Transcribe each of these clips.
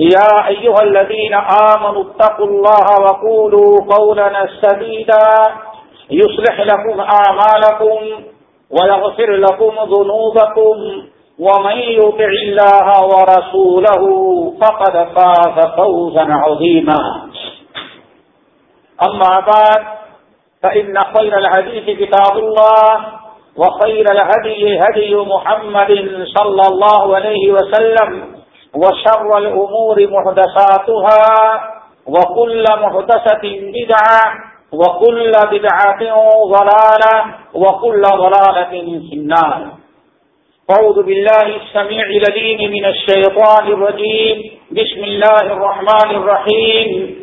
يا أيها الذين آمنوا اتقوا الله وقولوا قولنا السديدا يصلح لكم أعمالكم ويغفر لكم ذنوبكم ومن يطع الله ورسوله فقد فاز فوزا عظيما. أما بعد، فإن خير الحديث كتاب الله وخير الهدي هدي محمد صلى الله عليه وسلم وشر الأمور محدثاتها وكل محدثة بدعة وكل بدعة ضلالة وكل ضلالة في النار. فعوذ بالله السميع لدين من الشيطان الرجيم. بسم الله الرحمن الرحيم.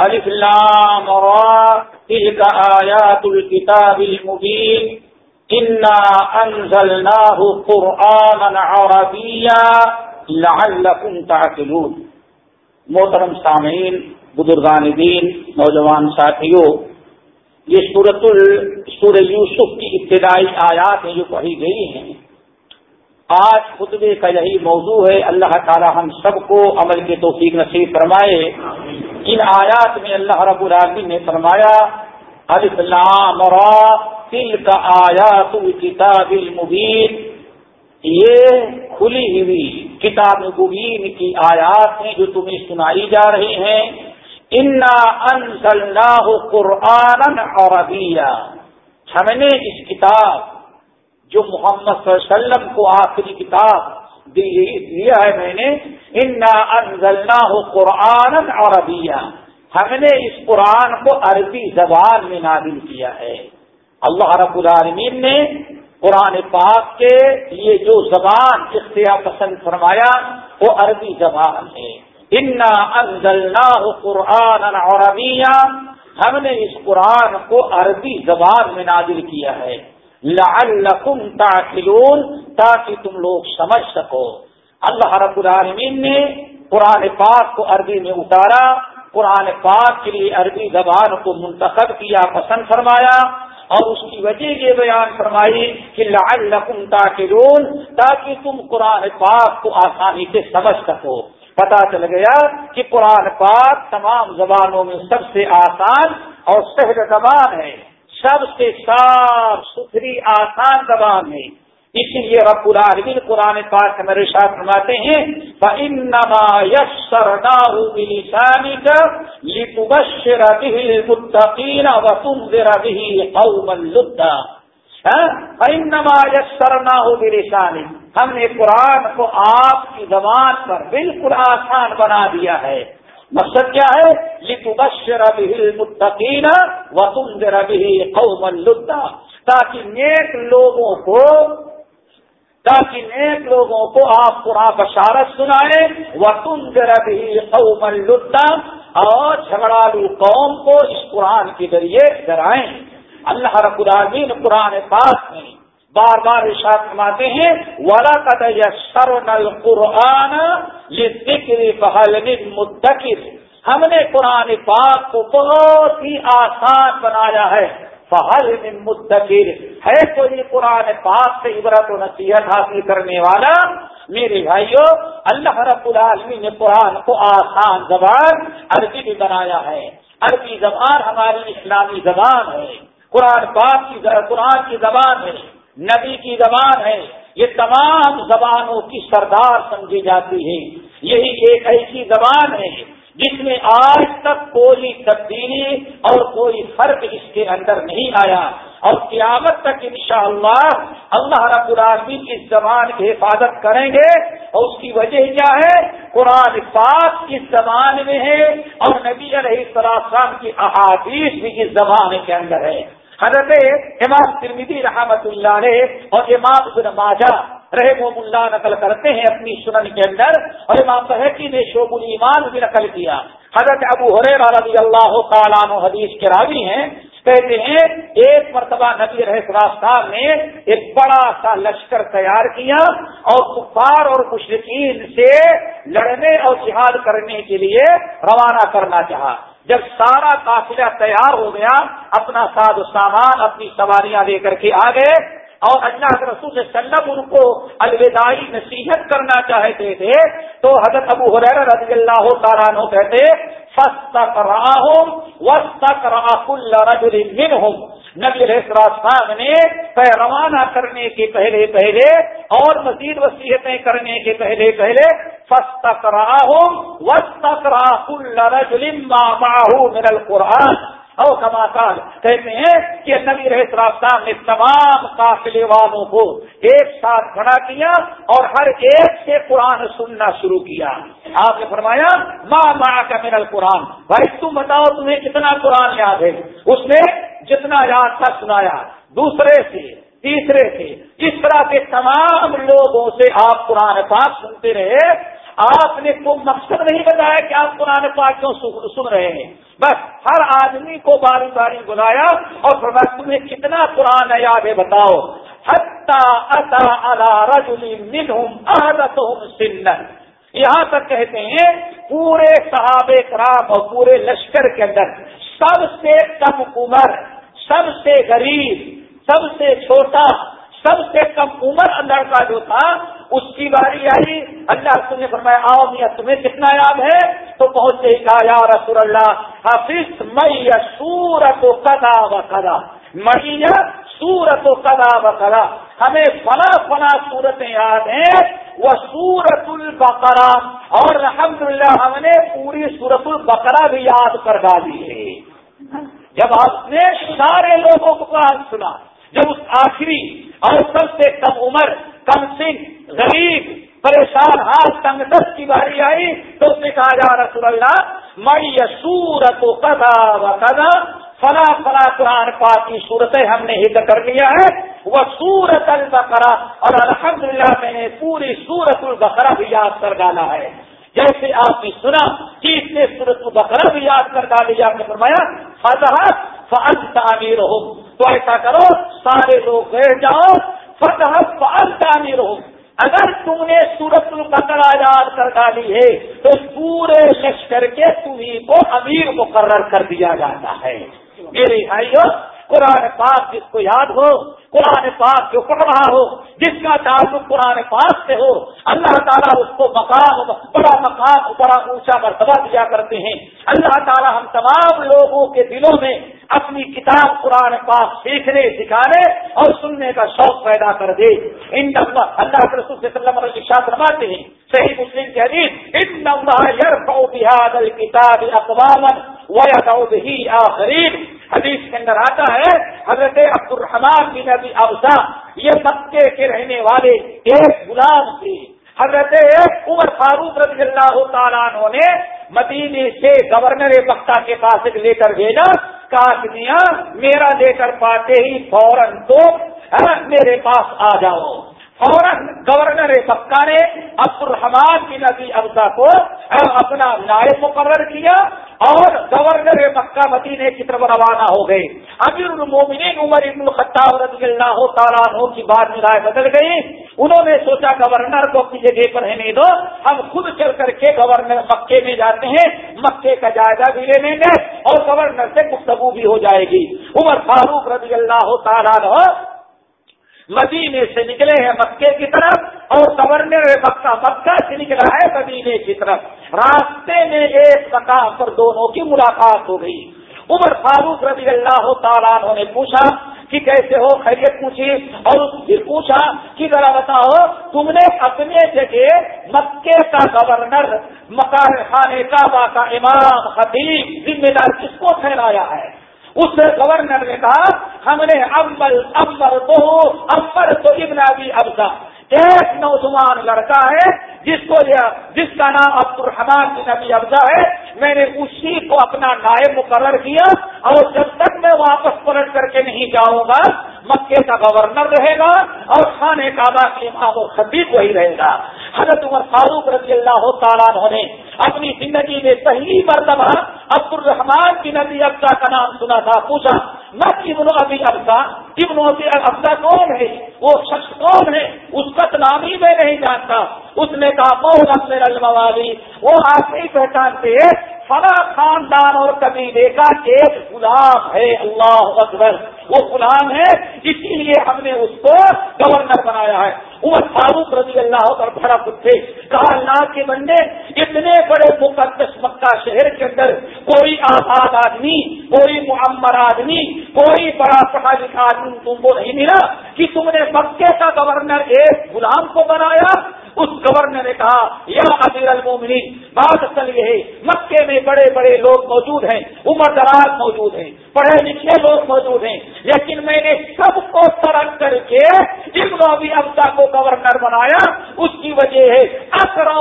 ألف لام را. تلك آيات الكتاب المبين. إنا أنزلناه قرآنا عربيا. لعلکم تعقلون۔ محترم سامعین، بزرگان دین، نوجوان ساتھیوں، یہ سورت سور یوسف کی ابتدائی آیات ہیں جو پڑھی گئی ہیں، آج خطبے کا یہی موضوع ہے۔ اللہ تعالی ہم سب کو عمل کے توفیق نصیب فرمائے۔ ان آیات میں اللہ رب العالمین نے فرمایا تل کا آیات الکتاب المبین یہ کھلی ہوئی کتاب مبین کی آیات ہیں جو تمہیں سنائی جا رہی ہیں۔ انا انزلناہ قرآن عربیہ ہم نے اس کتاب جو محمد صلی اللہ علیہ وسلم کو آخری کتاب دیا ہے میں نے، انا انزلناہ قرآن عربیہ ہم نے اس قرآن کو عربی زبان میں نازل کیا ہے۔ اللہ رب العالمین نے قرآن پاک کے یہ جو زبان اختیار پسند فرمایا، وہ عربی زبان ہے۔ انا انزلنا قرآن عربیہ ہم نے اس قرآن کو عربی زبان میں نازل کیا ہے۔ لعلکم تعقلون۔ تاکہ تم لوگ سمجھ سکو۔ اللہ رب العالمین نے قرآن پاک کو عربی میں اتارا۔ قرآن پاک کے لیے عربی زبان کو منتخب کیا، پسند فرمایا۔ اور اس کی وجہ یہ بیان فرمائی کہ لعلکم تاکلون تاکہ تم قرآن پاک کو آسانی سے سمجھ سکو۔ پتا چل گیا کہ قرآن پاک تمام زبانوں میں سب سے آسان اور سہل زبان ہے۔ سب سے صاف، ستھری، آسان زبان ہے۔ اسی لیے رب العالمین قرآن پاک میرے ساتھ فرماتے ہیں، فَإِنَّمَا يَسَّرْنَاهُ بِلِسَانِكَ لِتُبَشِّرَ بِهِ الْمُتَّقِينَ وَتُنذِرَ بِهِ قَوْمًا لُدًّا۔ فَإِنَّمَا يَسَّرْنَاهُ بِلِسَانِكَ۔ ہم نے قرآن کو آپ کی زبان پر بالکل آسان بنا دیا ہے۔ مقصد کیا ہے؟ لِتُبَشِّرَ بِهِ الْمُتَّقِينَ وَتُنذِرَ بِهِ قَوْمًا لُدًّا۔ تاکہ نیک لوگوں کو تاکہ نیک لوگوں کو آپ قرآن بشارت سنائے وہ تم بھی قوم لدا، اور جھگڑالو قوم کو اس قرآن کے ذریعے ڈرائیں۔ اللہ رب العالمین قرآن پاک میں بار بار ارشاد فرماتے ہیں ولا سر نل قرآن یہ ذکر پہل مدکر ہم نے قرآن پاک کو بہت ہی آسان بنایا ہے۔ فہل مدکر ہے کوئی قرآن پاک سے عبرت و نصیحت حاصل کرنے والا؟ میرے بھائیوں اللہ رب العالمین نے قرآن کو آسان زبان عربی بھی بنایا ہے۔ عربی زبان ہماری اسلامی زبان ہے۔ قرآن پاک کی قرآن کی زبان ہے۔ نبی کی زبان ہے۔ یہ تمام زبانوں کی سردار سمجھی جاتی ہے۔ یہی ایک ایسی زبان ہے جس میں آج تک کوئی تبدیلی اور کوئی فرق اس کے اندر نہیں آیا اور قیامت تک انشاءاللہ اللہ رب العالمین کی زبان کی حفاظت کریں گے اور اس کی وجہ کیا ہے؟ قرآن پاک اس زبان میں ہے اور نبی علیہ السلام کی احادیث بھی اس زبان کے اندر ہے حضرت امام ترمیدی رحمت اللہ علیہ اور امام ابن ماجہ رحم اللہ نقل کرتے ہیں اپنی سنن کے اندر اور امام بحقی نے شعب الایمان بھی نقل کیا۔ حضرت ابو حریر رضی اللہ تعالیٰ حدیث کے راوی ہیں۔ کہتے ہیں، ایک مرتبہ نبی صاحب نے ایک بڑا سا لشکر تیار کیا اور کفار اور مشرقین سے لڑنے اور جہاد کرنے کے لیے روانہ کرنا چاہا۔ جب سارا قافلہ تیار ہو گیا، اپنا ساز و سامان، اپنی سواریاں لے کر کے آ گئے۔ اور اللہ کے رسول سے سلم ان کو الوداعی نصیحت کرنا چاہتے تھے، تو حضرت ابو حریر رضی اللہ تعالیٰ عنہ کہتے وسط ہوں نبی صاحب نے روانہ کرنے کے پہلے پہلے اور مزید وصیتیں کرنے کے پہلے پہلے فسط کرا ہوں وسط کرا کل رجل من القرآن۔ او کماکار کہتے ہیں کہ نبی رہ صاحب نے تمام قافلے والوں کو ایک ساتھ کھڑا کیا اور ہر ایک سے قرآن سننا شروع کیا۔ آپ نے فرمایا ماں ماں کا میرا قرآن بھائی، تم بتاؤ تمہیں کتنا قرآن یاد ہے؟ اس نے جتنا یاد تھا سنایا۔ دوسرے سے، تیسرے سے، اس طرح کے تمام لوگوں سے آپ قرآن پاک سنتے رہے آپ نے کوئی مقصد نہیں بتایا کہ آپ قرآن پاک کیوں سن رہے ہیں۔ بس ہر آدمی کو باری باری بلایا اور تمہیں کتنا قرآن یاد ہے بتاؤ۔ یہاں تک کہتے ہیں، پورے صحاب کرام اور پورے لشکر کے اندر سب سے کم عمر، سب سے غریب، سب سے چھوٹا، سب سے کم عمر لڑکا جو تھا اس کی باری آئی۔ اللہ نے فرمایا، آؤ میاں، تمہیں کتنا یاد ہے؟ تو پہنچے گا یا رسول اللہ حافظ مئی سورت و کدا و کدا مئی سورت و کدا و کدا ہمیں فنا فنا صورتیں یاد ہیں۔ وہ سورت البقرا اور الحمد ہم نے پوری سورت البقرا بھی یاد کر ڈالی ہے۔ جب آپ نے سارے لوگوں کو قرآن سنا، جب اس آخری اور سب سے کم عمر کم سنگھ غریب، پریشان ہاتھ تنگ دس کی باری آئی تو اس نے کہا جا رسول اللہ مئی سورت و کدا و کدا فلا فلا قرآن پاک کی صورتیں ہم نے ہت کر لیا ہے۔ وہ سورت البقرا اور الحمدللہ میں نے پوری سورت البقرا بھی یاد کر ڈالا ہے۔ جیسے آپ نے سنا کہ اس نے سورت البقرا بھی یاد کر ڈالی، آپ نے فرمایا، فضحت فعل تعمیر ہو تو ایسا کرو، سارے لوگ بیٹھ جاؤ تعمیر ہو۔ اگر تم نے سورت القطر آزاد کر ڈالی ہے، تو پورے لشکر کے تمہیں کو امیر مقرر کر دیا جاتا ہے۔ میرے بھائیوں قرآن پاک جس کو یاد ہو، قرآن پاک جو پڑھ رہا ہو، جس کا تعلق قرآن پاک سے ہو، اللہ تعالیٰ اس کو مقام بڑا مقام بڑا اونچا مرتبہ دیا کرتے ہیں۔ اللہ تعالیٰ ہم تمام لوگوں کے دلوں میں اپنی کتاب قرآن پاک سیکھنے، سکھانے اور سننے کا شوق پیدا کر دے۔ ان اللہ کے رسول صلی اللہ علیہ وسلم فرماتے ہیں، صحیح مسلم کے حدیث، ان بحاد الکتاب اقوام وہی آخرین۔ حدیث کے اندر آتا ہے، حضرت عبد الرحمان بن ابی ابسا یہ مکے کے رہنے والے ایک غلام تھے۔ حضرت عمر فاروق رضی اللہ تعالیٰ نے مدینے سے گورنر مکہ کے پاس لے کر بھیجا کہا میرا لے کر پاتے ہی فوراً تو ہاں، میرے پاس آ جاؤ۔ فوراً گورنر مکہ نے عبد الرحمان بن ابی ابسا کو اپنا نائب مقرر کیا اور گورنر مکہ مدینے کی طرف روانہ ہو گئے۔ امیر المومنین عمر ابن الخطاب رضی اللہ تعالیٰ عنہ کی بات میں رائے بدل گئی۔ انہوں نے سوچا گورنر کو اپنی جگہ پر رہنے دو۔ ہم خود چل کر کے گورنر مکے میں جاتے ہیں۔ مکے کا جائزہ بھی لے لیں گے اور گورنر سے گفتگو بھی ہو جائے گی۔ عمر فاروق رضی اللہ تعالیٰ عنہ مدینے سے نکلے ہیں مکے کی طرف اور گورنر مکہ مکہ سے نکلا ہے مدینے کی طرف۔ راستے میں ایک مقام پر دونوں کی ملاقات ہو گئی۔ عمر فاروق رضی اللہ تعالیٰ نے پوچھا کہ کیسے ہو؟ خیریت پوچھی اور پھر پوچھا کہ ذرا بتاؤ، تم نے اپنے جگہ مکے کا گورنر، مکان خانے کعبہ کا امام، خطیب، ذمہ دار کس کو پھیلایا ہے؟ اس گورنر نے کہا، ہم نے امبل امبر تو امبر تو ابن ابھی ابزا ایک نوجوان لڑکا ہے، جس کو جس کا نام عبد الرحمان بن ابھی ابزا ہے، میں نے اسی کو اپنا نائب مقرر کیا اور جب تک میں واپس پلٹ کر کے نہیں جاؤں گا، مکے کا گورنر رہے گا اور خانے کعبہ کے امام و خبیب وہی رہے گا۔ حضرت عمر فاروق رضی اللہ تعالیٰ نے اپنی زندگی میں پہلی مرتبہ عبد الرحمان کی نبی ابزا کا نام سنا تھا، پوچھا میں ابن ابھی ابزا ابن ابھی ابزا کون ہے؟ وہ شخص کون ہے؟ اس کا نام ہی میں نہیں جانتا۔ اس نے کہا بہت اپنے الموالی وہ آپ نہیں پہچانتے فلا خاندان اور قبیلے کا ایک غلام ہے، اللہ اکبر۔ وہ غلام ہے، اسی لیے ہم نے اس کو گورنر بنایا ہے۔ وہ فاروق رضی اللہ پر بڑا تھے۔ کہا اللہ کے بندے، اتنے بڑے مقدس مکہ شہر کے اندر کوئی آباد آدمی، کوئی معمر آدمی، کوئی بڑا پڑھا لکھا آدمی تم کو نہیں ملا کہ تم نے مکے کا گورنر ایک غلام کو بنایا۔ اس گورنر نے کہا، یا امیر المومنین، بات اصل یہ ہے مکے میں بڑے بڑے لوگ موجود ہیں، عمر دراز موجود ہیں، پڑھے لکھے لوگ موجود ہیں، لیکن میں نے سب کو ترک کر کے ابن ابھی ابتا کو گورنر بنایا، اس کی وجہ ہے اکرا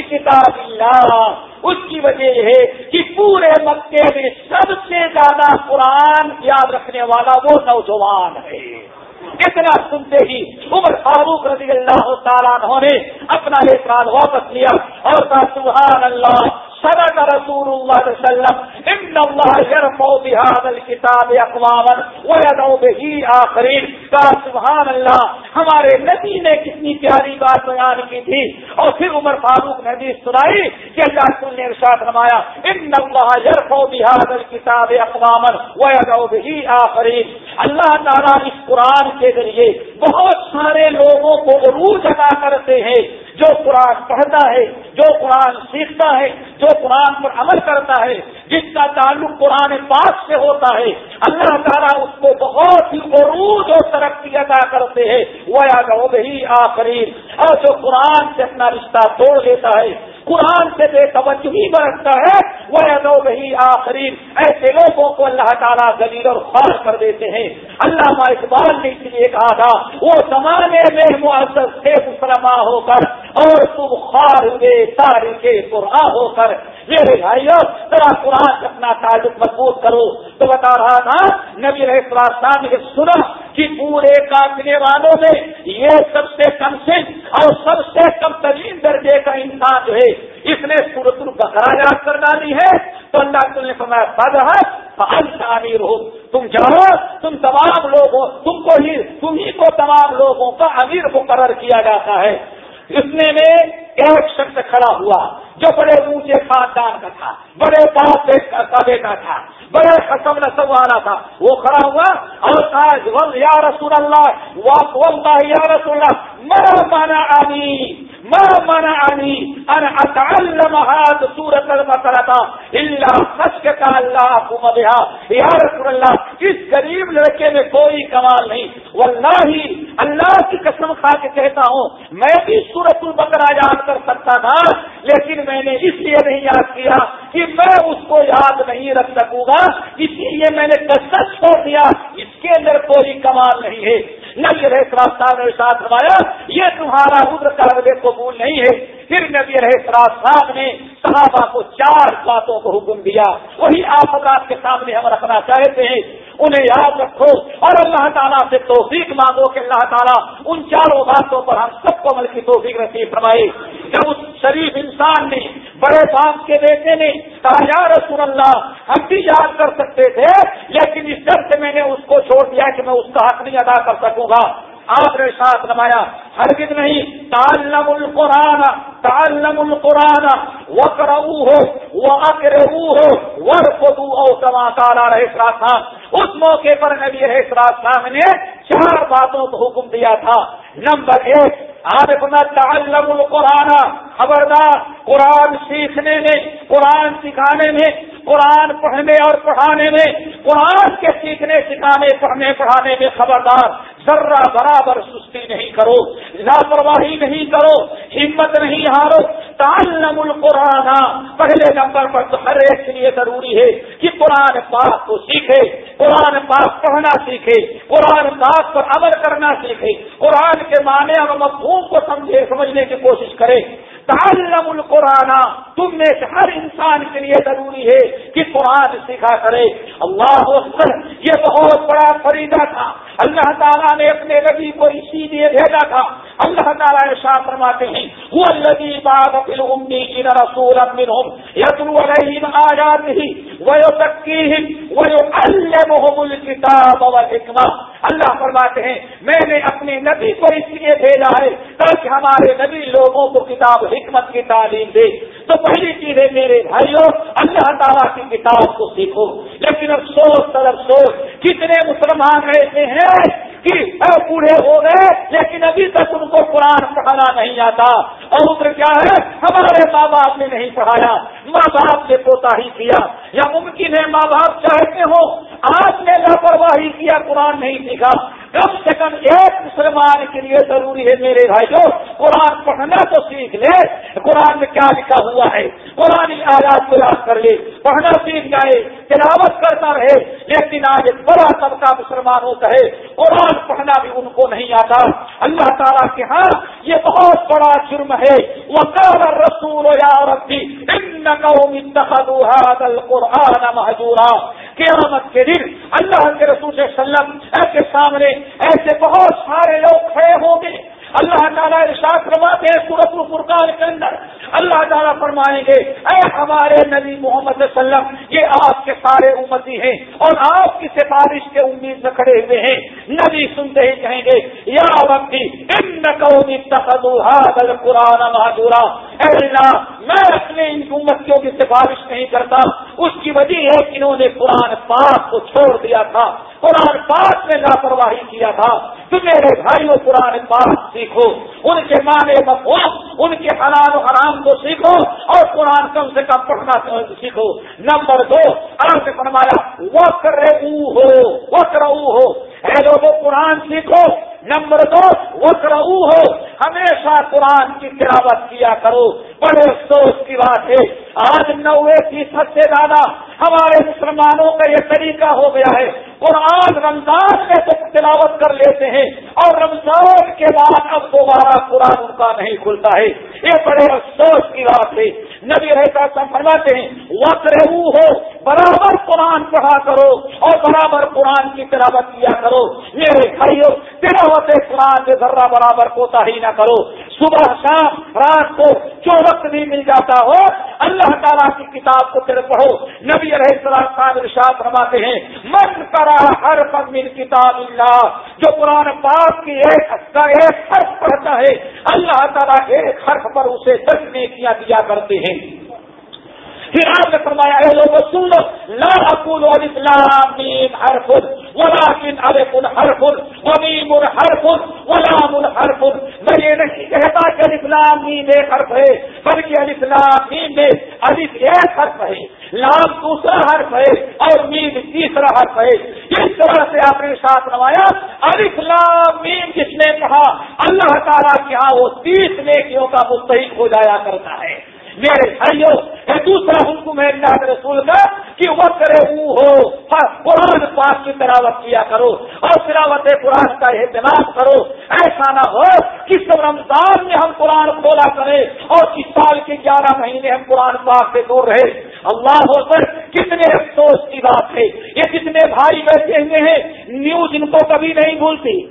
کتاب اللہ۔ اس کی وجہ یہ ہے کہ پورے مکے میں سب سے زیادہ قرآن یاد رکھنے والا وہ نوجوان ہے۔ اتنا سنتے ہی عمر فاروق رضی اللہ تعالیٰ نے اپنا اعتراض واپس لیا اور سبحان اللہ صدق رسول اللہ وسلم ان اللہ يرفع بهذا الكتاب اقواما ويدعو به آخرین کا سبحان اللہ ہمارے نبی نے کتنی پیاری بات بیان کی تھی۔ اور پھر عمر فاروق نے بھی سنائی کہ اللہ رسول نے ارشاد فرمایا ان اللہ يرفع بهذا الكتاب اقواما ويدعو به آخرین اللہ تعالیٰ اس قرآن کے ذریعے بہت سارے لوگوں کو عروج ادا کرتے ہیں۔ جو قرآن پڑھتا ہے، جو قرآن سیکھتا ہے، جو قرآن پر عمل کرتا ہے، جس کا تعلق قرآن پاک سے ہوتا ہے، اللہ تعالیٰ اس کو بہت ہی عروج اور ترقی ادا کرتے ہیں۔ وہ ہی آخری اور جو قرآن سے اپنا رشتہ توڑ لیتا ہے قرآن سے بے توجہی برتتا ہے وہ ادو ہی آخری ایسے لوگوں کو اللہ تعالیٰ دلیل اور خوار کر دیتے ہیں۔ اللہ اقبال نے اس لیے کہا تھا، وہ زمانے میں معذر سے مسلمان ہو کر، اور تم خوار ہوئے تاریخ کے قرآن ہو کر۔ میرے بھائیو، ذرا قرآن سے اپنا تعلق مضبوط کرو۔ تو بتا رہا تھا، نبی رہے نے سنا کہ پورے کافلے والوں میں یہ سب سے کم سے اور سب سے کم ترین درجے کا انسان جو ہے، اس نے سورت البقرا یاد کر ڈالی ہے۔ تو اللہ تم نے فرمایا، بد امیر ہو تم جانو تم تمام لوگ ہو تم کو ہی، تم ہی کو تمام لوگوں کا امیر مقرر کیا جاتا ہے۔ اتنے میں ایک شخص کھڑا ہوا، جو بڑے اونچے خاندان کا تھا، بڑے باپ کا بیٹا تھا، بڑے قسم نسب والا تھا، وہ کھڑا ہوا، اور یا رسول اللہ واہ یا رسول اللہ مرا مانا آنی مرا مانا آنی ان اتعلم هذا سورة البقرة الا خشك اللہ حکومت یا رسول اللہ اس غریب لڑکے میں کوئی کمال نہیں. واللہ اللہ کی قسم کھا کے کہتا ہوں، میں بھی سورت البقرہ یاد کر سکتا تھا، لیکن میں نے اس لیے نہیں یاد کیا کہ میں اس کو یاد نہیں رکھ سکوں گا۔ اسی لیے میں نے کثرت چھوڑ دیا۔ اس کے اندر کوئی کمال نہیں ہے۔ نبی رہے صاحب نے ساتھ روایا یہ تمہارا رد کا قبول نہیں ہے۔ پھر نبی رہے صاحب نے صحابہ کو چار باتوں کو حکم دیا۔ وہی آپ حضرات کے سامنے ہم رکھنا چاہتے ہیں۔ انہیں یاد رکھو اور اللہ تعالیٰ سے توفیق مانگو کہ اللہ تعالیٰ ان چاروں باتوں پر ہم سب کو عمل کی توفیق نصیب فرمائی۔ جب اس شریف انسان نے، بڑے باپ کے بیٹے نے کہا، یا رسول اللہ، ہم بھی یاد کر سکتے تھے، لیکن اس ڈر سے میں نے اس کو چھوڑ دیا کہ میں اس کا حق نہیں ادا کر سکوں گا۔ آپ نے ساتھ نمایا ہر کت نہیں تعلم القرآن تعلم القرآن وکر ہو وہ اکر ہو ور خدو او سما تالا رہے اس موقع پر نبی رہے نے چار باتوں کو حکم دیا تھا۔ نمبر ایک، آپ اپنا تعلم القرآن، خبردار، قرآن سیکھنے میں، قرآن سکھانے میں، قرآن پڑھنے اور پڑھانے میں، قرآن کے سیکھنے، سکھانے، پڑھنے، پڑھانے میں خبردار۔ ذرہ برابر سستی نہیں کرو لاپرواہی نہیں کرو، ہمت نہیں ہارو، تعلم القرآن، پہلے نمبر پر تو ہر ایک کے لیے ضروری ہے کہ قرآن پاک کو سیکھے، قرآن پاک پڑھنا سیکھے، قرآن پاک پر عمل کرنا سیکھے، قرآن کے معنی اور مفہوم کو سمجھے، سمجھنے کی کوشش کرے۔ تعلم القرآن. تم میں سے ہر انسان کے لیے ضروری ہے کہ قرآن سیکھا کرے. اللہ اکبر، یہ بہت بڑا فریدہ تھا. اللہ تعالیٰ نے اپنے نبی کو اسی لیے بھیجا تھا. اللہ تعالیٰ شاہ فرماتے ہیں وہ الذي بعث في الأميين رسولا منهم يتلو عليهم آياته ويزكيهم ويعلمهم الكتاب والحكمة اللہ فرماتے ہیں، میں نے اپنے نبی کو اس لیے بھیجا ہے تاکہ ہمارے نبی لوگوں کو کتاب حکمت کی تعلیم دے۔ تو پہلی چیز ہے میرے بھائیوں، اللہ تعالیٰ کی کتاب کو سیکھو۔ لیکن افسوس سر افسوس، کتنے مسلمان ایسے ہیں کہ ہاں بوڑھے ہو گئے، لیکن ابھی تک ان کو قرآن پڑھانا نہیں آتا۔ اور کیا ہے؟ ہمارے ماں باپ نے نہیں پڑھایا۔ ماں باپ نے پوتا ہی کیا۔ یا ممکن ہے ماں باپ چاہتے ہو آپ نے لاپرواہی کیا قرآن نہیں سیکھا۔ کم سے کم ایک مسلمان کے لیے ضروری ہے میرے بھائی جو قرآن پڑھنا تو سیکھ لے۔ قرآن میں کیا لکھا ہوا ہے؟ قرآن آزاد کو یاد کر لے۔ پڑھنا سیکھ جائے، تلاوت کرتا رہے۔ لیکن آج ایک بڑا طبقہ مسلمانوں کا ہے، قرآن پڑھنا بھی ان کو نہیں آتا۔ اللہ تعالیٰ کے ہاں یہ بہت بڑا جرم ہے۔ وہ رسول یا ربی قرآن محجورا قیامت کے دن اللہ کے رسول صلی اللہ علیہ وسلم کے سامنے ایسے بہت سارے لوگ کھڑے ہوں گے۔ اللہ تعالیٰ ارشاد فرماتے ہیں سورت الفرقان کے اندر۔ اللہ تعالیٰ فرمائیں گے، اے ہمارے نبی محمد صلی اللہ علیہ وسلم، یہ آپ کے سارے امتی ہیں اور آپ کی سفارش کے امید میں کھڑے ہوئے ہیں۔ نبی سنتے ہی کہیں گے، یا ربی، ان قومی قرآن معذورا اے اللہ، میں اپنے ان امتیوں کی سفارش نہیں کرتا۔ اس کی وجہ ہے کہ انہوں نے قرآن پاک کو چھوڑ دیا تھا، قرآن پاک میں لاپرواہی کیا تھا۔ تو میرے بھائیوں، قرآن پاک سیکھو۔ ان کے معنی مفہوم، ان کے حلال و حرام کو سیکھو اور قرآن کم سے کم پڑھنا سیکھو۔ نمبر دو آرام سے فرمایا وقر ہو وقر ہو اے لوگوں، قرآن سیکھو۔ نمبر دو وقر ہو ہمیشہ قرآن کی تلاوت کیا کرو۔ بڑے افسوس کی بات ہے۔ آج نوے فیصد سے زیادہ ہمارے مسلمانوں کا یہ طریقہ ہو گیا ہے۔ قرآن رمضان میں تو تلاوت کر لیتے ہیں۔ اور رمضان کے بعد اب دوبارہ قرآن ان کا نہیں کھلتا ہے۔ یہ بڑے افسوس کی بات ہے۔ نبی رہتا فرماتے ہیں وقت رہو ہو برابر قرآن پڑھا کرو اور برابر قرآن کی تلاوت کیا کرو۔ میرے بھائیو، تلاوت قرآن کے ذرہ برابر کوتا ہی نہ کرو۔ صبح شام رات کو جو وقت بھی مل جاتا ہو، اللہ تعالیٰ کی کتاب کو پھر پڑھو۔ نبی رہے صاحب ارشاد فرماتے ہیں، من کرا ہر من کتاب اللہ، جو قرآن پاک کی ایک ایک حرف پڑھتا ہے۔ اللہ تعالیٰ ایک حرف پر اسے دس نیکیاں دیا کرتے ہیں۔ پھر آپ نے فرمایا، اے لوگ سن لو لا اقول الاسلام میم حرف ولكن الف حرف ومیم حرف ولام حرف. میں یہ نہیں کہتا کہ الاسلام میم ایک حرف ہے، بلکہ الاسلام میم میں الف ایک حرف ہے، لام دوسرا حرف ہے اور میم تیسرا حرف ہے. اس طرح سے آپ نے ساتھ روایا نمایا الاسلام میم جس نے کہا، اللہ تعالیٰ کے ہاں وہ تیس نیکیوں کا مستحق ہو جایا کرتا ہے. میرے بھائیوں دوسرا حکم ہے اللہ کے رسول کا کہ وہ کرے وہ ہو ہاں، قرآن پاک کی تلاوت کیا کرو اور تلاوت قرآن کا اہتمام کرو۔ ایسا نہ ہو کہ سب رمضان میں ہم قرآن کھولا کریں اور اس سال کے گیارہ مہینے ہم قرآن پاک سے دور رہے اللہ ہو کر کتنے افسوس کی بات ہے۔ یہ کتنے بھائی بیٹھے ہوئے ہیں۔ نیوز ان کو کبھی نہیں بھولتی۔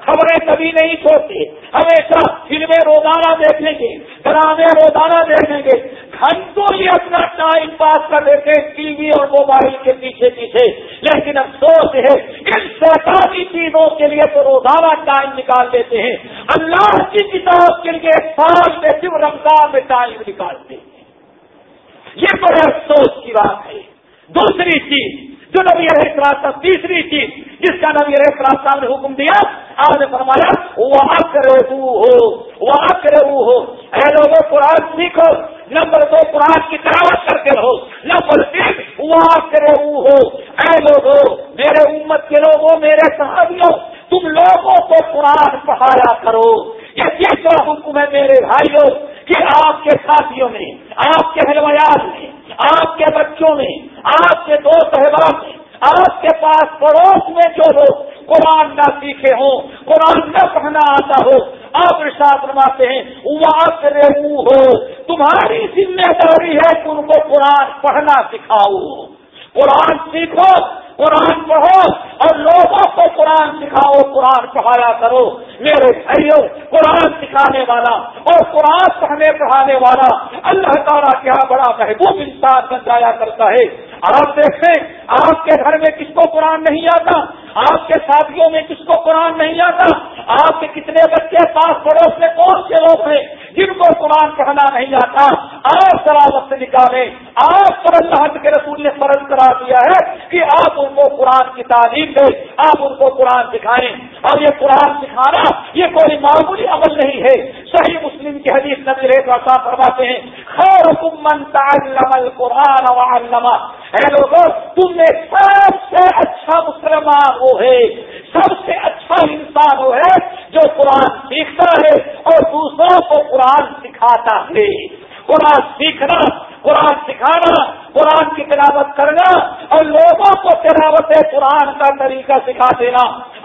خبریں کبھی نہیں چھوڑتے۔ ہمیشہ فلمیں روزانہ دیکھیں گے۔ ڈرامے روزانہ دیکھیں گے۔ گھنٹوں ہی اپنا ٹائم پاس کر دیتے ٹی وی اور موبائل کے پیچھے پیچھے۔ لیکن افسوس ہے ان سرکاری چیزوں کے لیے تو روزانہ ٹائم نکال دیتے ہیں۔ اللہ کی کتاب کے لیے سال میں صرف رمضان میں ٹائم نکالتے ہیں۔ یہ بڑے افسوس کی بات ہے۔ دوسری چیز جو نبی علیہ تیسری چیز جس کا نبی علیہ السلام نے حکم دیا، آپ نے فرمایا وہ کرے ہو وہ کرے ہو اے لوگوں، قرآن سیکھو۔ نمبر دو، قرآن کی تلاوت کرتے رہو۔ نمبر تین وہ کرے ہو اے لوگوں، میرے امت کے لوگوں، میرے صحابیوں، تم لوگوں کو قرآن پڑھایا کرو۔ یہ تیسرا حکم ہے میرے بھائیوں کہ آپ کے ساتھیوں میں، آپ کے حلویات میں، آپ کے بچوں میں، آپ کے دوست احباب میں، آپ کے پاس پڑوس میں جو لوگ قرآن نہ سیکھے ہوں، قرآن نہ پڑھنا آتا ہو، آپ ارشاد فرماتے ہیں وہاں سے ہو تمہاری ذمہ داری ہے کہ ان کو قرآن پڑھنا سکھاؤ۔ قرآن سیکھو قرآن پڑھو اور لوگوں کو قرآن سکھاؤ، قرآن پڑھایا کرو۔ میرے بھائیوں قرآن سکھانے والا اور قرآن پڑھنے پڑھانے والا اللہ تعالیٰ کیا بڑا محبوب انسان بن جایا کرتا ہے۔ آپ دیکھیں، آپ کے گھر میں کس کو قرآن نہیں آتا؟ آپ کے ساتھیوں میں کس کو قرآن نہیں آتا؟ آپ کے کتنے بچے پاس پڑوس میں کون سے لوگ ہیں جن کو قرآن پڑھنا نہیں آتا؟ آپ ذرا وقت نکالیں۔ آپ پر اللہ کے رسول نے فرض کرا دیا ہے کہ آپ ان کو قرآن کی تعلیم دیں، آپ ان کو قرآن سکھائیں اور یہ قرآن سکھانا یہ کوئی معمولی عمل نہیں ہے۔ صحیح مسلم کی حدیث نبی ریسا فرماتے ہیں خیر من تعلم القرآن وعلمہ اے لوگوں تم نے سب سے اچھا مسلمان وہ ہے، سب سے اچھا انسان وہ ہے جو قرآن سیکھتا ہے اور دوسروں کو قرآن سکھاتا ہے۔ قرآن سیکھنا، قرآن سکھانا، قرآن کی تلاوت کرنا اور لوگوں کو تلاوت قرآن کا طریقہ سکھا دینا۔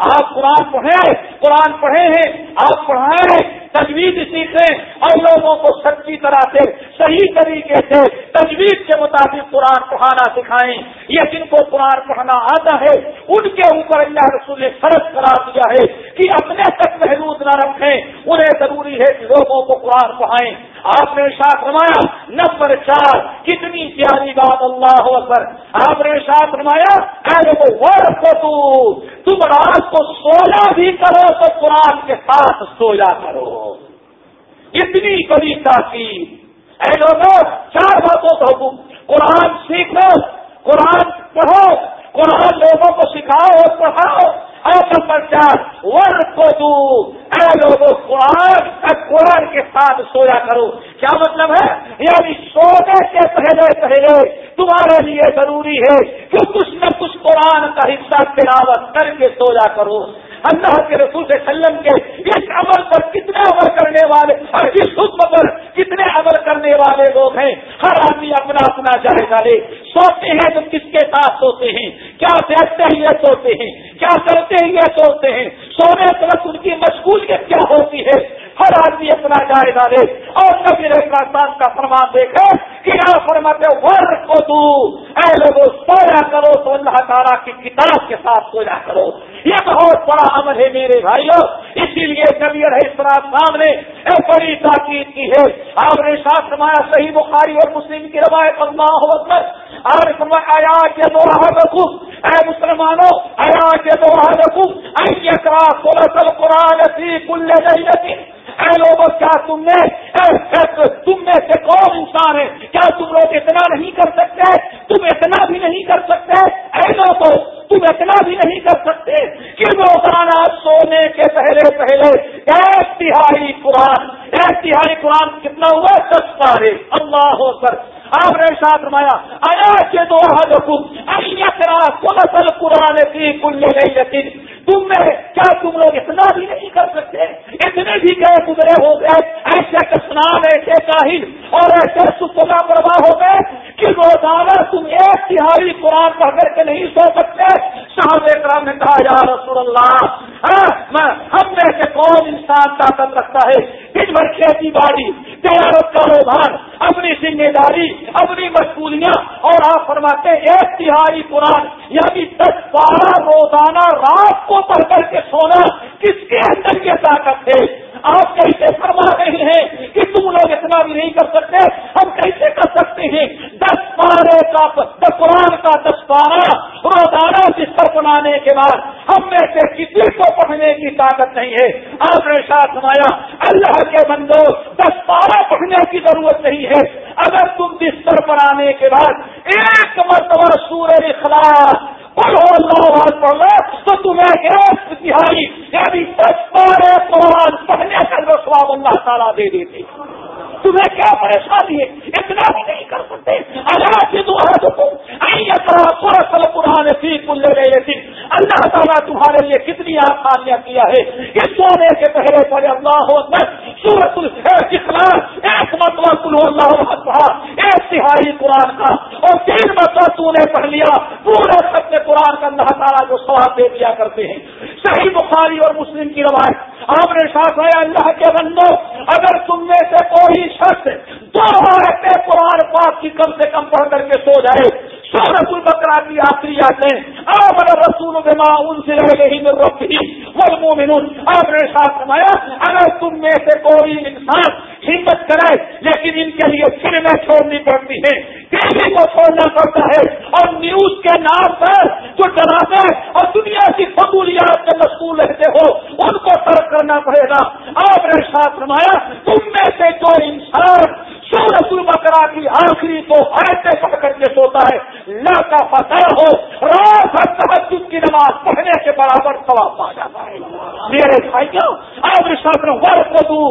آپ قرآن پڑھیں، قرآن پڑھے ہیں، آپ پڑھائیں تجویز سیکھیں اور لوگوں کو سچی طرح سے صحیح طریقے سے تجویز کے مطابق قرآن پڑھانا سکھائیں۔ یہ جن کو قرآن پڑھنا آتا ہے، ان کے اوپر اللہ رسول نے فرض کرا دیا ہے کہ اپنے تک محدود نہ رکھیں۔ انہیں ضروری ہے کہ لوگوں کو قرآن پڑھائیں۔ آپ نے ساتھ رمایا نمبر چار، کتنی پیاری بات، اللہ اکبر۔ آپ نے ساتھ رمایا تو، تم رات کو سویا بھی کرو تو قرآن کے ساتھ سویا کرو۔ اتنی بڑی تاثیر اے لوگوں چار باتوں کا حکم۔ قرآن سیکھو، قرآن پڑھو، قرآن لوگوں کو سکھاؤ اور پڑھاؤ۔ نمبر چار ور کو اے لوگوں قرآن قرآن کے ساتھ سویا کرو۔ کیا مطلب ہے؟ یعنی سونے کے پہلے پہلے تمہارے لیے ضروری ہے کہ کچھ نہ کچھ قرآن کا حصہ تلاوت کر کے سویا کرو۔ اللہ کے رسول سے سلم کے اس عمل پر کتنے عمل کرنے والے اور اس حکم پر کتنے عمل کرنے والے لوگ ہیں؟ ہر آدمی اپنا اپنا جائزہ لے۔ سوتے ہیں تو کس کے ساتھ سوتے ہیں؟ کیا دیکھتے ہی یہ سوتے ہیں؟ کیا کرتے ہی یہ سوتے ہیں؟ سونے وقت ان کی مشغولیت کیا ہوتی ہے؟ ہر آدمی اپنا جائزہ لے اور نبی رحمان کا فرمان دیکھے کہ فرماتے ور کو تو اے لوگوں سویا کرو تو اللہ تعالیٰ کی کتاب کے ساتھ سویا کرو۔ یہ بہت بڑا عمل ہے میرے بھائیوں اسی لیے نبی رہے صاحب نے بڑی تاکید کی ہے۔ آپ نے ساتھ فرمایا، صحیح بخاری اور مسلم کی روایت اللہ اکبر۔ اور فرمایا آیا کے دو اے مسلمانوں آیا کے دو رکھوں اے قرآن کل نہیں اے لوگوں کیا تم نے تم میں سے کون انسان ہے؟ کیا تم لوگ اتنا نہیں کر سکتے؟ تم اتنا بھی نہیں کر سکتے؟ اے لوگوں تم اتنا بھی نہیں کر سکتے کہ روزانہ سونے کے پہلے پہلے ایک تہائی قرآن ایک تہائی قرآن کتنا ہوا؟ دس سارے۔ اللہ ہو کر آپ نے ساتھ رمایا آیا کے دو حکم اصل قرآن کی کل نہیں یقین تم میں کیا تم لوگ اتنا بھی نہیں کر سکتے؟ اتنے بھی گئے گزرے ہو گئے ایسے کسنان ایسے کاہل اور ایسے سپنا پرواہ ہو گئے کہ روزانہ تم ایک تہائی قرآن پڑھ کر کے نہیں سو سکتے۔ صاحب کرام نے کہا یا رسول اللہ ہاں، ہم میں سے کون انسان طاقت رکھتا ہے؟ دن بھر کھیتی باڑی تجارت کاروبار اپنی ذمہ داری، اپنی مشغولیاں، اور آپ فرماتے ایک تہائی قرآن یعنی دس بارہ روزانہ رات کو پڑھ کر کے سونا، کس کے اندر یہ طاقت ہے؟ آپ کیسے فرما رہے ہیں کہ تم لوگ اتنا بھی نہیں کر سکتے؟ ہم کیسے کر سکتے ہیں؟ دس پارے کا قرآن کا دس پارہ روزانہ بستر بنانے کے بعد ہم میں سے کسی کو پڑھنے کی طاقت نہیں ہے۔ آپ نے ساتھ سنایا اللہ کے بندو دس پارہ پڑھنے کی ضرورت نہیں ہے۔ ہے اگر تم بستر بنانے کے بعد ایک مرتبہ سورج اخلاق پڑھو اللہ پڑھو تو تمہیں ایک تہائی یعنی دس بارہ قرآن پڑھنے کا جو سواب اللہ تعالیٰ دے دیتے تمہیں کیا پریشانی ہے؟ اتنا بھی نہیں کر سکتے۔ اللہ کی دعا تو قرآن فی کل اللہ تعالیٰ تمہارے لیے کتنی آسانیاں کیا ہے۔ اس سونے کے پہلے پہلے اللہ سورت الاخلاص اللہ کہا ایک تہائی قرآن کا، اور تین مرتبہ تو نے پڑھ لیا پورے سب سے قرآن کا اللہ تعالیٰ جو سواب دے دیا کرتے ہیں۔ صحیح بخاری اور مسلم کی روایت، آپ نے ساتھ ہے اللہ کے بندو، اگر تم میں سے کوئی شخص دو آیتیں قرآن پاک کی کم سے کم پڑھ کر کے سو جائے سورت البکرا کی آخری آتے آپ اگر رسول بما ان سے رہے ہی میں رکھی آپ نے ساتھ سمایا اگر تم میں سے کوئی انسان مصیبت کرائے لیکن ان کے لیے فلمیں چھوڑنی پڑتی ہیں ٹی وی کو چھوڑنا پڑتا ہے؟ اور نیوز کے نام پر جو ڈراتے اور دنیا کی فضولیات کے مشغول رہتے ہو، ان کو ترک کرنا پڑے گا۔ آپ نے ساتھ سمایا تم میں سے جو انسان سورت البکرا کی آخری کو ایسے پڑھ کر کے سوتا ہے لڑکا فتح ہو رات تحجد کی نماز پڑھنے کے برابر ثواب پا جاتا ہے۔ میرے بھائیوں، آپ شاستر ورک کو دوں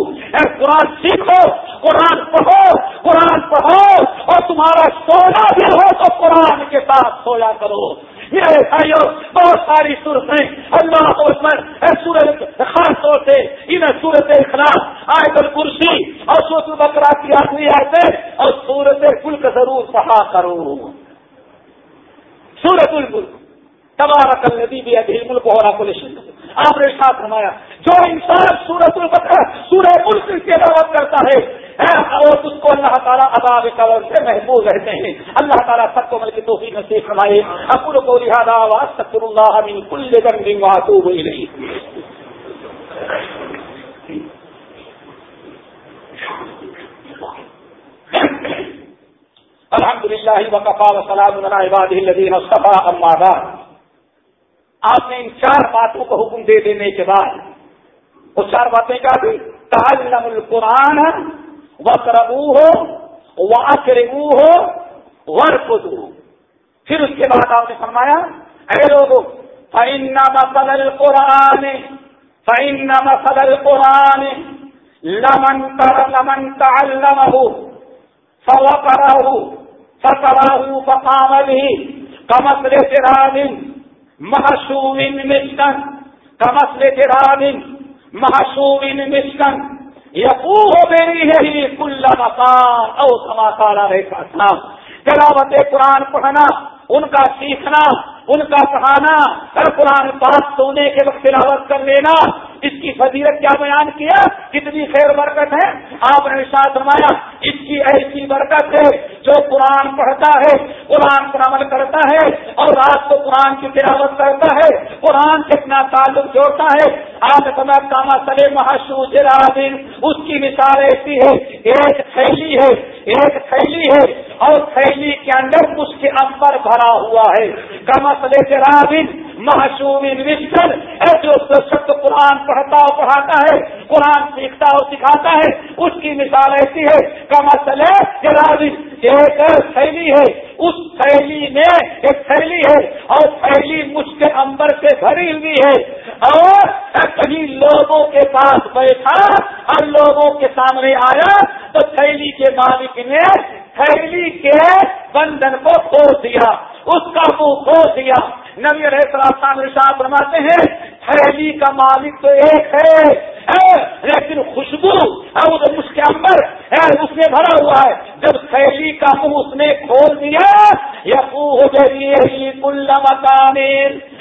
قرآن سیکھو، قرآن پڑھو قرآن پڑھو، اور تمہارا سونا بھی ہو تو قرآن کے ساتھ سویا کرو۔ میرے بھائیوں بہت ساری صورتیں اللہ عثمن سورج خاص طور سے ان صورت اخلاق آئے تو کرسی اور سوچ بکرا کی آخری آتے اور سورت ملک ضرور پڑھا کرو۔ سورت الملک تبارک الذی بھی ابھی ملک ہو رہا پولیس آپ نے ساتھ ہمایا جو انسان سورت البکر سورہ ملک کی دعوت کرتا ہے اور اس کو اللہ تعالیٰ عذاب قبر سے محبوب رہتے ہیں۔ اللہ تعالیٰ سب کو مل کے توفیق نصیب فرمائے۔ اکر کو لہٰذا واسطر اللہ من کل ذنب واتوب الیہ۔ الحمد للہ وقفا وسلام عباد الدین صفا اما بعد۔ آپ نے ان چار باتوں کو حکم دے دینے کے بعد وہ چار باتیں کیا تھی تعلم القرآن و ہو وہ اکربو ہو ورک پھر اس کے بعد آپ نے فرمایا، اے لوگ فائن مسل قرآن فائن مسل قرآن لمن کر لمن تعلمه، فوقره فقره فقام به، كمثل سراب محشوم مسكا كمثل سراب محشوم یقو ہو میری ہے کل مکان او سما کالا رہتا تھا تلاوت قرآن پڑھنا، ان کا سیکھنا، ان کا کہانا ہر قرآن پاس سونے کے وقت تلاوت کر لینا اس کی فضیلت کیا بیان کیا؟ کتنی خیر برکت ہے؟ آپ نے ساتھ فرمایا، اس کی ایسی برکت ہے جو قرآن پڑھتا ہے، قرآن پر عمل کرتا ہے اور رات کو قرآن کی تلاوت کرتا ہے۔ قرآن سے اپنا تعلق جوڑتا ہے۔ آج سمے کاما سلے محسوس اس کی مثال ایسی ہے، ایک تھیلی ہے، ایک تھیلی ہے اور تھیلی کے اندر اس کے امبر بھرا ہوا ہے۔ کما سلے سے رابن محسوم جو سب قرآن پڑھتا اور پڑھاتا ہے، قرآن سیکھتا اور سکھاتا ہے۔ اس کی مثال ایسی ہے کما چلے ایک تھیلی ہے۔ اس تھیلی میں ایک تھیلی ہے اور تھیلی مجھ کے اندر سے بھری ہوئی ہے۔ اور کہیں لوگوں کے پاس بیٹھا اور لوگوں کے سامنے آیا تو تھیلی کے مالک نے تھیلی کے بندھن کو کھول دیا، اس کا منہ کھول دیا۔ نبی السلام شاہ فرماتے ہیں تھیلی کا مالک تو ایک ہے۔ لیکن خوشبو اس کے اندر اس میں بھرا ہوا ہے۔ جب تھیلی کا منہ اس نے کھول دیا یا کل مکان۔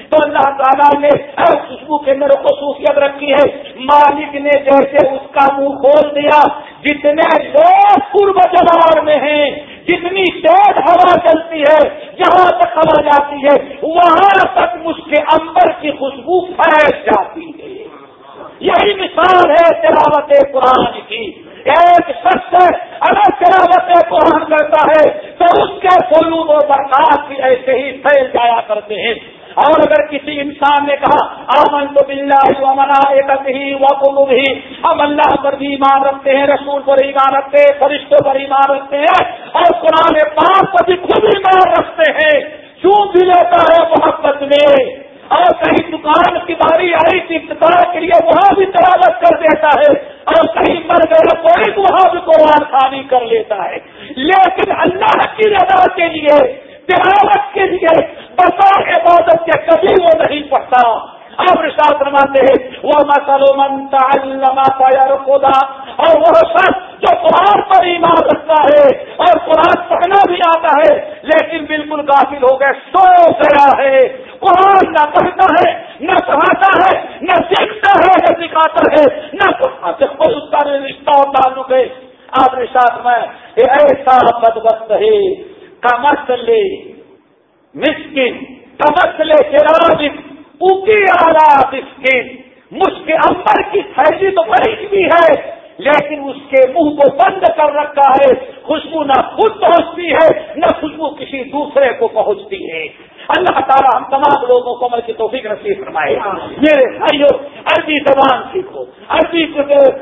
تو اللہ تعالیٰ نے خوشبو کے اندر خصوصیت رکھی ہے۔ مالک نے جیسے اس کا منہ کھول دیا، جتنے لوگ پورو جوار میں ہیں، جتنی تیز ہوا چلتی ہے، جہاں تک ہوا جاتی ہے، وہاں تک اس کے امبر کی خوشبو پھیل جاتی ہے۔ یہی مثال ہے تلاوت قرآن کی۔ ایک شخص اگر تلاوت قرآن کرتا ہے تو اس کے فلوب و برکات بھی ایسے ہی پھیل جایا کرتے ہیں۔ اور اگر کسی انسان نے کہا آمن تو بلّہ منا ایک ہی وہ ہی ہم اللہ پر بھی ایمان رکھتے ہیں، رسول پر ایمان رکھتے ہیں، فرشتوں پر ایمان رکھتے ہیں، اور قرآن پاک پر بھی خود ایمان رکھتے ہیں، کیوں بھی لیتا ہے محبت میں؟ اور کہیں دکان کی باری آئی تھی کے لیے، وہاں بھی تلاوت کر دیتا ہے، اور کہیں مر گئے کوئی وہاں بھی قرآن خانی کر لیتا ہے۔ لیکن اللہ کی رضا کے لیے تلاوت کے لیے بسا عبادت کے کبھی وہ نہیں پڑتا آپ رشاط رماتے ہیں وہ مسلو منتا خدا اور وہ شخص جو قرآن پر ایمان رکھتا ہے اور قرآن پڑھنا بھی آتا ہے، لیکن بالکل غافل ہو گئے، سو گیا ہے۔ قرآن نہ پڑھتا ہے، نہ پڑھاتا ہے، نہ سیکھتا ہے، نہ سکھاتا ہے، نہ کوئی اس کا رشتہ اور تعلق ہے۔ آپ رشاط میں ایسا بدبخت ہے۔ کمت لے مسکن لے چراغ اوکی آلہ مسکن۔ مشک امبر کی تھیلی تو بڑی بھی ہے لیکن اس کے منہ کو بند کر رکھا ہے۔ خوشبو نہ خود پہنچتی ہے نہ خوشبو کسی دوسرے کو پہنچتی ہے۔ اللہ تعالیٰ ہم تمام لوگوں کو عمل کی توفیق نصیب فرمائے۔ میرے بھائیوں عربی زبان سیکھو۔ عربی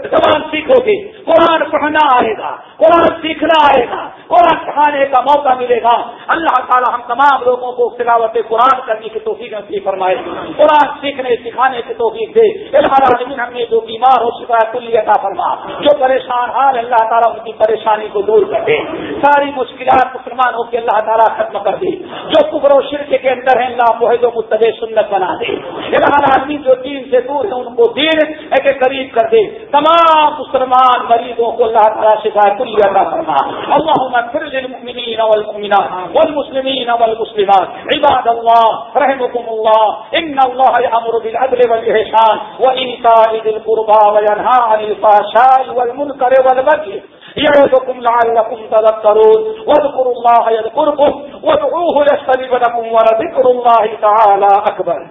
زبان سیکھو گے۔ قرآن پڑھنا آئے گا۔ قرآن سیکھنا آئے گا۔ قرآن پڑھانے کا موقع ملے گا۔ اللہ تعالیٰ ہم تمام لوگوں کو سلاوت قرآن کرنے کی توفیق نصیب فرمائے۔ قرآن سیکھنے، سکھانے کی توفیق دے۔ عالمین ہم نے جو بیمار ہو چکا ہے، کلی عطا فرما۔ جو پریشان حال اللہ تعالیٰ ان کی پریشانی کو دور کر دے۔ ساری مشکلات مسلمانوں کے اللہ تعالیٰ ختم کر دے۔ جو کبر و شرک کے اندر ہے اللہ محد و متب سنت بنا دے۔ الحال آدمی جو دین سے دور ہے ان کو دین کے قریب کر دے۔ تمام مسلمان مریضوں کو اللہ تعالیٰ شفا کلی عطا فرما۔ اللهم اغفر للمؤمنين والمؤمنات والمسلمين والمسلمات. عباد الله، رحمكم الله. ان الله يأمر بالعدل والإحسان وإيتاء ذي القربى وينهى عن الفحشاء والمنكر والبغي. يعظكم لعلكم تذكرون. واذكروا الله يذكركم وادعوه يستجب لكم ولذكر الله تعالى أكبر.